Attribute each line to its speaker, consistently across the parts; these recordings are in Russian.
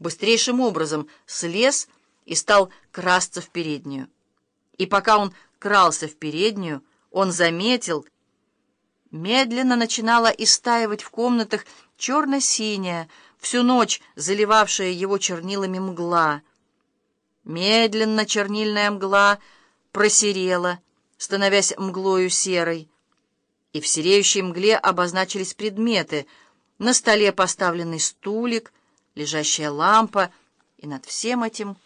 Speaker 1: быстрейшим образом слез и стал красться в переднюю. И пока он крался в переднюю, он заметил, медленно начинала истаивать в комнатах черно-синяя, всю ночь заливавшая его чернилами мгла. Медленно чернильная мгла просерела, становясь мглою серой, и в сереющей мгле обозначились предметы — на столе поставленный стулик, лежащая лампа, и над всем этим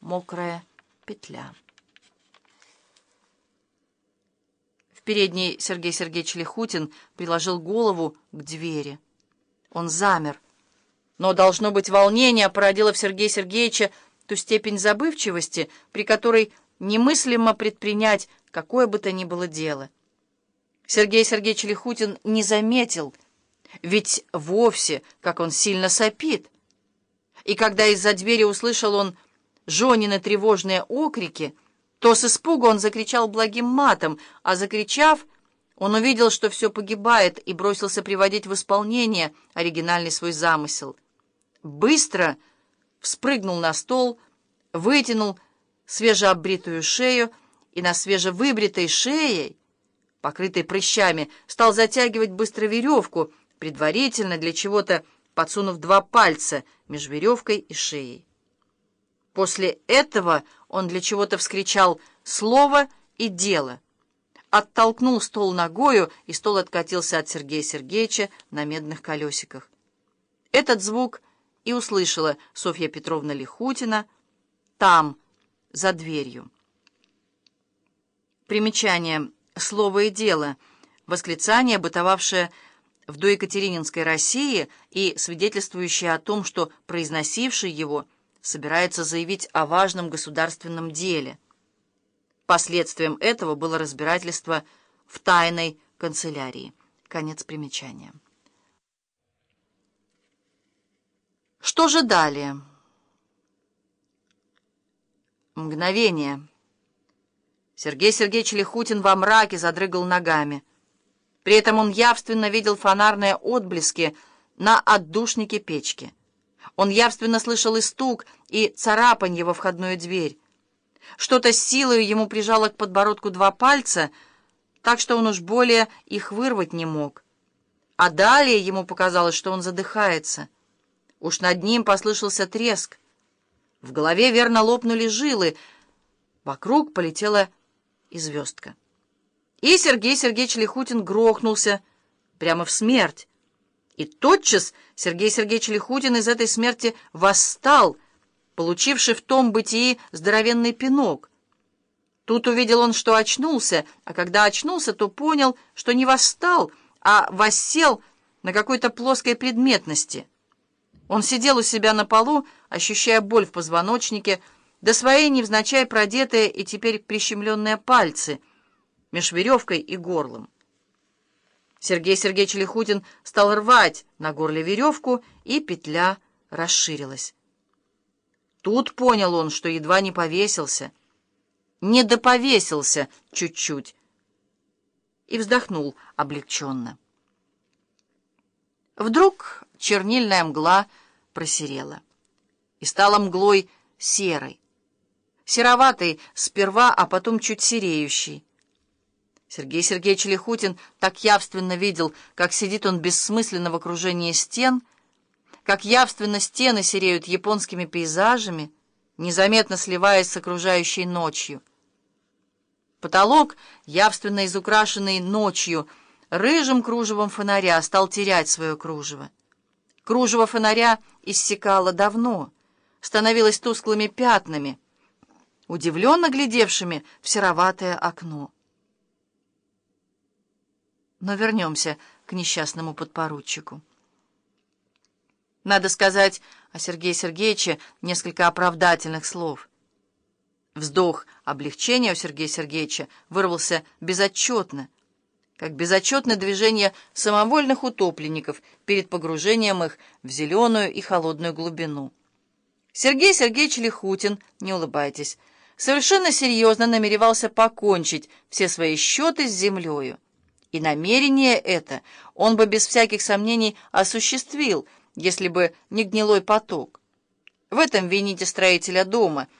Speaker 1: мокрая петля. В передней Сергей Сергеевич Лихутин приложил голову к двери. Он замер. Но, должно быть, волнение породило в Сергея Сергеевича ту степень забывчивости, при которой немыслимо предпринять какое бы то ни было дело. Сергей Сергеевич Лихутин не заметил, ведь вовсе, как он сильно сопит. И когда из-за двери услышал он Жонины тревожные окрики, то с испугу он закричал благим матом, а закричав, он увидел, что все погибает, и бросился приводить в исполнение оригинальный свой замысел. Быстро вспрыгнул на стол, вытянул свежеобритую шею, и на свежевыбритой шее, покрытой прыщами, стал затягивать быстро веревку, предварительно для чего-то подсунув два пальца между веревкой и шеей. После этого он для чего-то вскричал «слово и дело», оттолкнул стол ногою, и стол откатился от Сергея Сергеевича на медных колесиках. Этот звук и услышала Софья Петровна Лихутина там, за дверью. Примечание «слово и дело» — восклицание, бытовавшее в доекатерининской России и свидетельствующее о том, что произносивший его собирается заявить о важном государственном деле. Последствием этого было разбирательство в тайной канцелярии. Конец примечания. Что же далее? Мгновение. Сергей Сергеевич Лихутин во мраке задрыгал ногами. При этом он явственно видел фонарные отблески на отдушнике печки. Он явственно слышал и стук, и царапанье во входную дверь. Что-то с силой ему прижало к подбородку два пальца, так что он уж более их вырвать не мог. А далее ему показалось, что он задыхается. Уж над ним послышался треск. В голове верно лопнули жилы. Вокруг полетела и звездка. И Сергей Сергеевич Лихутин грохнулся прямо в смерть. И тотчас Сергей Сергеевич Лихутин из этой смерти восстал, получивший в том бытии здоровенный пинок. Тут увидел он, что очнулся, а когда очнулся, то понял, что не восстал, а воссел на какой-то плоской предметности. Он сидел у себя на полу, ощущая боль в позвоночнике, до своей невзначай продетые и теперь прищемленные пальцы — меж веревкой и горлом. Сергей Сергеевич Лихутин стал рвать на горле веревку, и петля расширилась. Тут понял он, что едва не повесился. Не доповесился чуть-чуть. И вздохнул облегченно. Вдруг чернильная мгла просерела и стала мглой серой. Сероватой сперва, а потом чуть сереющей. Сергей Сергеевич Лихутин так явственно видел, как сидит он бессмысленно в окружении стен, как явственно стены сереют японскими пейзажами, незаметно сливаясь с окружающей ночью. Потолок, явственно изукрашенный ночью, рыжим кружевом фонаря стал терять свое кружево. Кружево фонаря иссякало давно, становилось тусклыми пятнами, удивленно глядевшими в сероватое окно. Но вернемся к несчастному подпоручику. Надо сказать о Сергее Сергеевиче несколько оправдательных слов. Вздох облегчения у Сергея Сергеевича вырвался безотчетно, как безотчетное движение самовольных утопленников перед погружением их в зеленую и холодную глубину. Сергей Сергеевич Лихутин, не улыбайтесь, совершенно серьезно намеревался покончить все свои счеты с землею. И намерение это он бы без всяких сомнений осуществил, если бы не гнилой поток. В этом вините строителя дома —